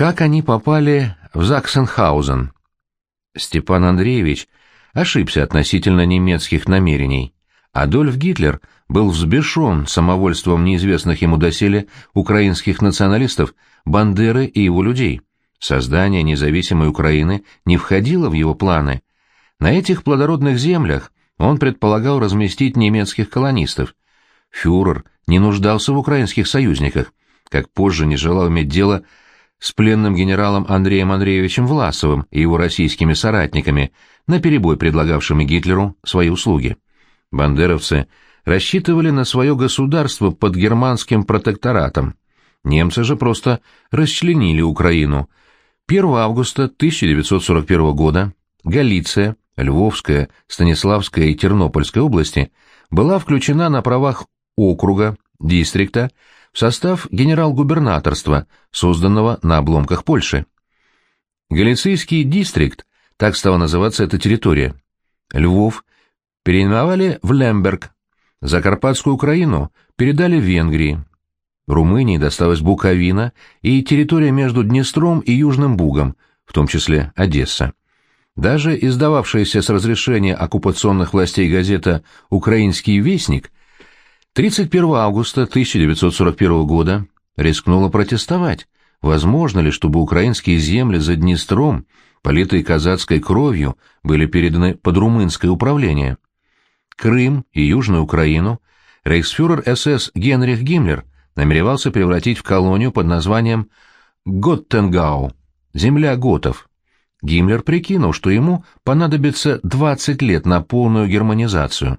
Как они попали в Заксенхаузен? Степан Андреевич ошибся относительно немецких намерений. Адольф Гитлер был взбешен самовольством неизвестных ему доселе украинских националистов Бандеры и его людей. Создание независимой Украины не входило в его планы. На этих плодородных землях он предполагал разместить немецких колонистов. Фюрер не нуждался в украинских союзниках, как позже не желал иметь дело с пленным генералом Андреем Андреевичем Власовым и его российскими соратниками, наперебой предлагавшими Гитлеру свои услуги. Бандеровцы рассчитывали на свое государство под германским протекторатом. Немцы же просто расчленили Украину. 1 августа 1941 года Галиция, Львовская, Станиславская и Тернопольская области была включена на правах округа, дистрикта, в состав генерал-губернаторства, созданного на обломках Польши. Галицийский дистрикт, так стала называться эта территория. Львов переименовали в Лемберг, Закарпатскую Украину передали Венгрии. Румынии досталась Буковина и территория между Днестром и Южным Бугом, в том числе Одесса. Даже издававшаяся с разрешения оккупационных властей газета «Украинский вестник» 31 августа 1941 года рискнула протестовать, возможно ли, чтобы украинские земли за Днестром, политые казацкой кровью, были переданы под румынское управление. Крым и Южную Украину рейхсфюрер СС Генрих Гиммлер намеревался превратить в колонию под названием Готтенгау, земля готов. Гиммлер прикинул, что ему понадобится 20 лет на полную германизацию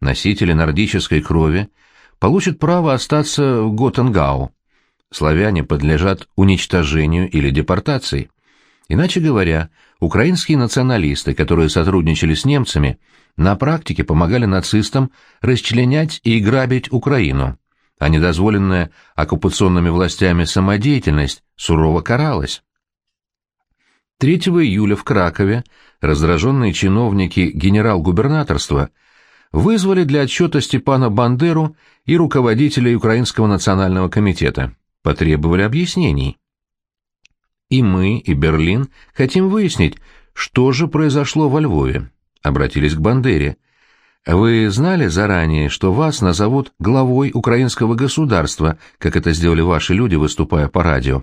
носители нордической крови, получат право остаться в Готенгау. Славяне подлежат уничтожению или депортации. Иначе говоря, украинские националисты, которые сотрудничали с немцами, на практике помогали нацистам расчленять и грабить Украину, а недозволенная оккупационными властями самодеятельность сурово каралась. 3 июля в Кракове раздраженные чиновники генерал-губернаторства – вызвали для отчета Степана Бандеру и руководителей Украинского национального комитета. Потребовали объяснений. И мы, и Берлин хотим выяснить, что же произошло во Львове. Обратились к Бандере. Вы знали заранее, что вас назовут главой украинского государства, как это сделали ваши люди, выступая по радио?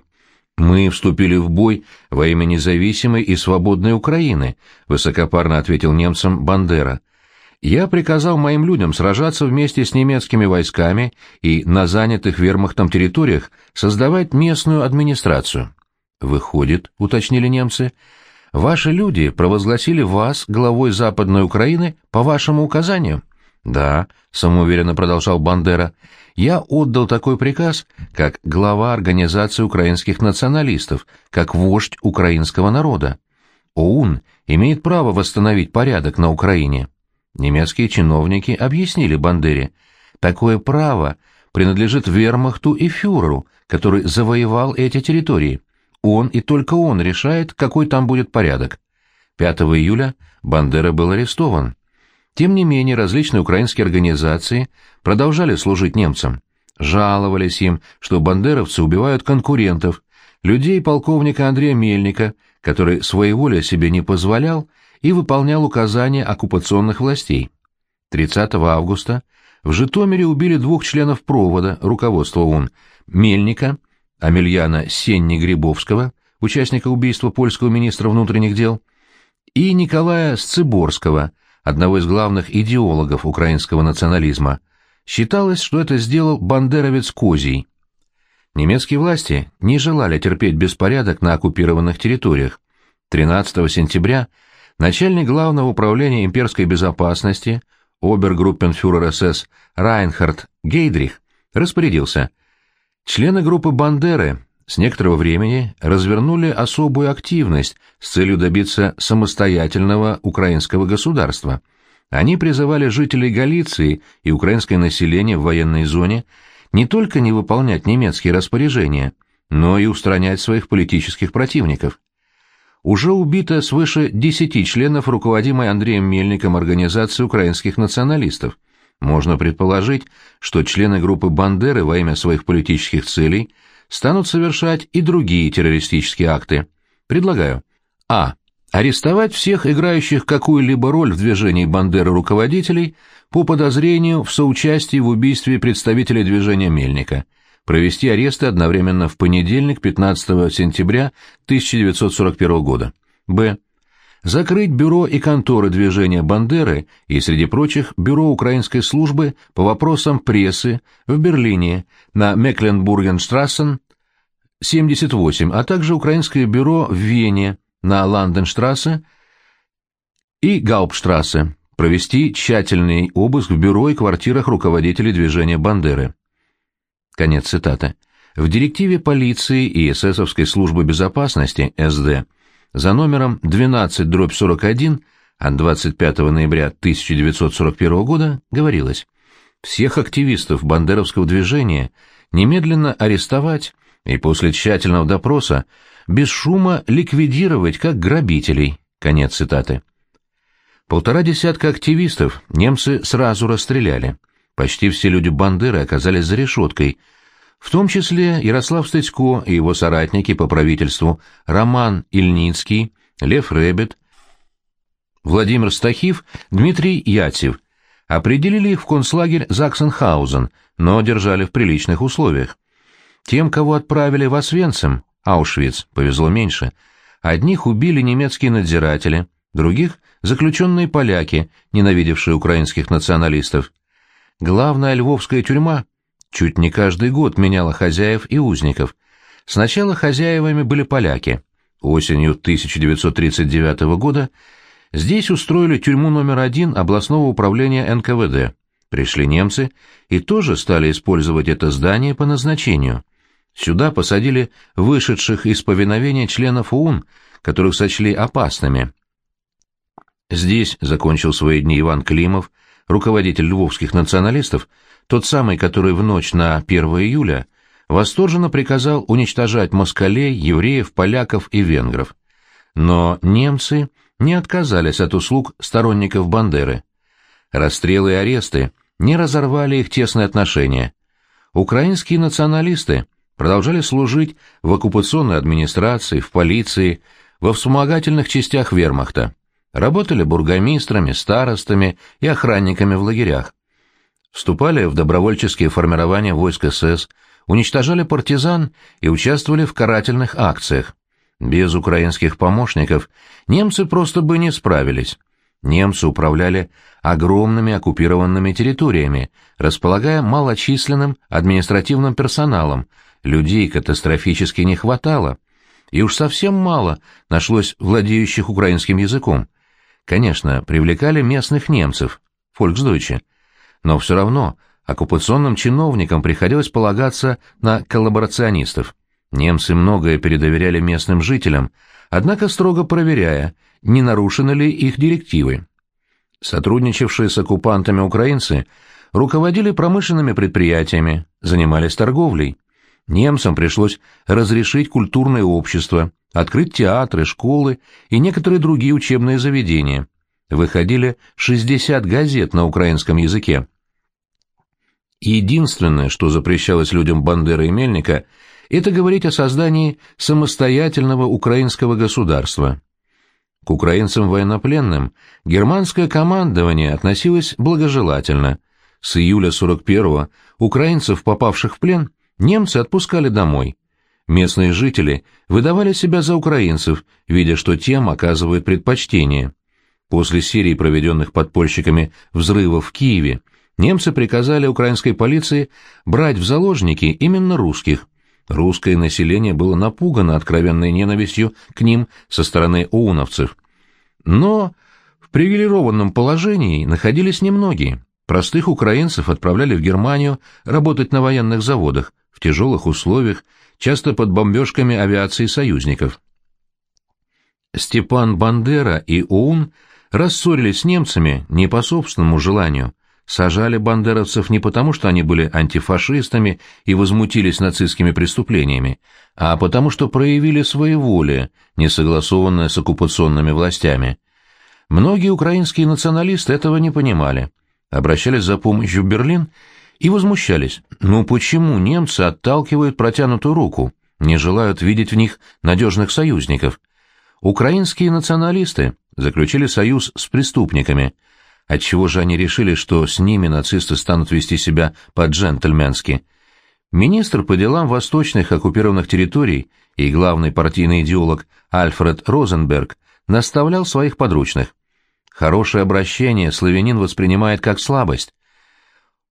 Мы вступили в бой во имя независимой и свободной Украины, высокопарно ответил немцам Бандера я приказал моим людям сражаться вместе с немецкими войсками и на занятых вермахтом территориях создавать местную администрацию. Выходит, уточнили немцы, ваши люди провозгласили вас главой Западной Украины по вашему указанию? Да, самоуверенно продолжал Бандера. Я отдал такой приказ, как глава организации украинских националистов, как вождь украинского народа. ОУН имеет право восстановить порядок на Украине. Немецкие чиновники объяснили Бандере, такое право принадлежит вермахту и фюреру, который завоевал эти территории. Он и только он решает, какой там будет порядок. 5 июля Бандера был арестован. Тем не менее, различные украинские организации продолжали служить немцам. Жаловались им, что бандеровцы убивают конкурентов, людей полковника Андрея Мельника, который своеволия себе не позволял и выполнял указания оккупационных властей. 30 августа в Житомире убили двух членов провода руководства ООН Мельника, Амельяна Сенни-Грибовского, участника убийства польского министра внутренних дел, и Николая Сциборского, одного из главных идеологов украинского национализма. Считалось, что это сделал бандеровец Козий. Немецкие власти не желали терпеть беспорядок на оккупированных территориях. 13 сентября Начальник главного управления имперской безопасности, обергруппенфюрер СС Райнхард Гейдрих, распорядился. Члены группы «Бандеры» с некоторого времени развернули особую активность с целью добиться самостоятельного украинского государства. Они призывали жителей Галиции и украинское население в военной зоне не только не выполнять немецкие распоряжения, но и устранять своих политических противников уже убито свыше десяти членов руководимой Андреем Мельником организации украинских националистов. Можно предположить, что члены группы Бандеры во имя своих политических целей станут совершать и другие террористические акты. Предлагаю. А. Арестовать всех играющих какую-либо роль в движении Бандеры руководителей по подозрению в соучастии в убийстве представителей движения Мельника. Провести аресты одновременно в понедельник, 15 сентября 1941 года. Б. Закрыть бюро и конторы движения Бандеры и, среди прочих, бюро украинской службы по вопросам прессы в Берлине на Мекленбургенштрассен 78, а также украинское бюро в Вене на Ланденштрассе и Гауптштрассе, провести тщательный обыск в бюро и квартирах руководителей движения Бандеры. Конец цитаты. В директиве полиции и эсэсовской службы безопасности СД за номером 12-41 от 25 ноября 1941 года говорилось «Всех активистов бандеровского движения немедленно арестовать и после тщательного допроса без шума ликвидировать как грабителей». Конец цитаты. Полтора десятка активистов немцы сразу расстреляли. Почти все люди Бандеры оказались за решеткой, в том числе Ярослав Стыцко и его соратники по правительству Роман Ильницкий, Лев Ребет, Владимир Стахив, Дмитрий Ятьев. Определили их в концлагерь Заксенхаузен, но держали в приличных условиях. Тем, кого отправили в Освенцим, Аушвиц, повезло меньше. Одних убили немецкие надзиратели, других — заключенные поляки, ненавидевшие украинских националистов. Главная львовская тюрьма чуть не каждый год меняла хозяев и узников. Сначала хозяевами были поляки. Осенью 1939 года здесь устроили тюрьму номер один областного управления НКВД. Пришли немцы и тоже стали использовать это здание по назначению. Сюда посадили вышедших из повиновения членов ОУН, которых сочли опасными. Здесь закончил свои дни Иван Климов, руководитель львовских националистов, тот самый, который в ночь на 1 июля восторженно приказал уничтожать москалей, евреев, поляков и венгров. Но немцы не отказались от услуг сторонников Бандеры. Расстрелы и аресты не разорвали их тесные отношения. Украинские националисты – продолжали служить в оккупационной администрации, в полиции, во вспомогательных частях вермахта, работали бургомистрами, старостами и охранниками в лагерях, вступали в добровольческие формирования войск СС, уничтожали партизан и участвовали в карательных акциях. Без украинских помощников немцы просто бы не справились. Немцы управляли огромными оккупированными территориями, располагая малочисленным административным персоналом, людей катастрофически не хватало, и уж совсем мало нашлось владеющих украинским языком. Конечно, привлекали местных немцев, фольксдойче, но все равно оккупационным чиновникам приходилось полагаться на коллаборационистов. Немцы многое передоверяли местным жителям, однако строго проверяя, не нарушены ли их директивы. Сотрудничавшие с оккупантами украинцы руководили промышленными предприятиями, занимались торговлей. Немцам пришлось разрешить культурное общество, открыть театры, школы и некоторые другие учебные заведения. Выходили 60 газет на украинском языке. Единственное, что запрещалось людям Бандеры и Мельника, это говорить о создании самостоятельного украинского государства. К украинцам военнопленным германское командование относилось благожелательно. С июля 41-го украинцев, попавших в плен, Немцы отпускали домой. Местные жители выдавали себя за украинцев, видя, что тем оказывают предпочтение. После серии проведенных подпольщиками взрывов в Киеве немцы приказали украинской полиции брать в заложники именно русских. Русское население было напугано откровенной ненавистью к ним со стороны оуновцев. Но в привилегированном положении находились немногие. Простых украинцев отправляли в Германию работать на военных заводах, в тяжелых условиях, часто под бомбежками авиации союзников. Степан Бандера и ОУН рассорились с немцами не по собственному желанию, сажали бандеровцев не потому, что они были антифашистами и возмутились нацистскими преступлениями, а потому что проявили своеволие, не согласованное с оккупационными властями. Многие украинские националисты этого не понимали, обращались за помощью в Берлин и возмущались. Ну почему немцы отталкивают протянутую руку, не желают видеть в них надежных союзников? Украинские националисты заключили союз с преступниками. Отчего же они решили, что с ними нацисты станут вести себя по-джентльменски? Министр по делам восточных оккупированных территорий и главный партийный идеолог Альфред Розенберг наставлял своих подручных. Хорошее обращение славянин воспринимает как слабость.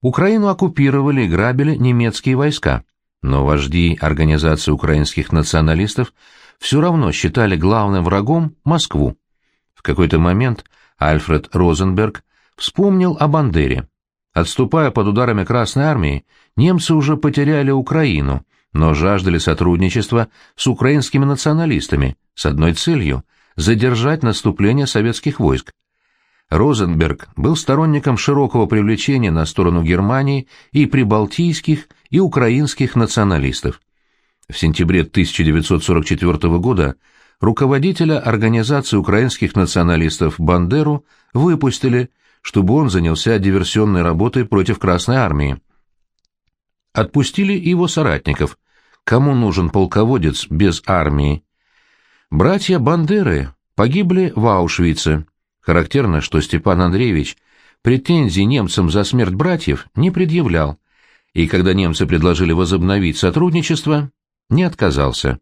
Украину оккупировали и грабили немецкие войска, но вожди организации украинских националистов все равно считали главным врагом Москву. В какой-то момент Альфред Розенберг вспомнил о Бандере. Отступая под ударами Красной Армии, немцы уже потеряли Украину, но жаждали сотрудничества с украинскими националистами с одной целью – задержать наступление советских войск. Розенберг был сторонником широкого привлечения на сторону Германии и прибалтийских, и украинских националистов. В сентябре 1944 года руководителя Организации украинских националистов Бандеру выпустили, чтобы он занялся диверсионной работой против Красной Армии. Отпустили его соратников. Кому нужен полководец без армии? Братья Бандеры погибли в Аушвице. Характерно, что Степан Андреевич претензий немцам за смерть братьев не предъявлял, и когда немцы предложили возобновить сотрудничество, не отказался.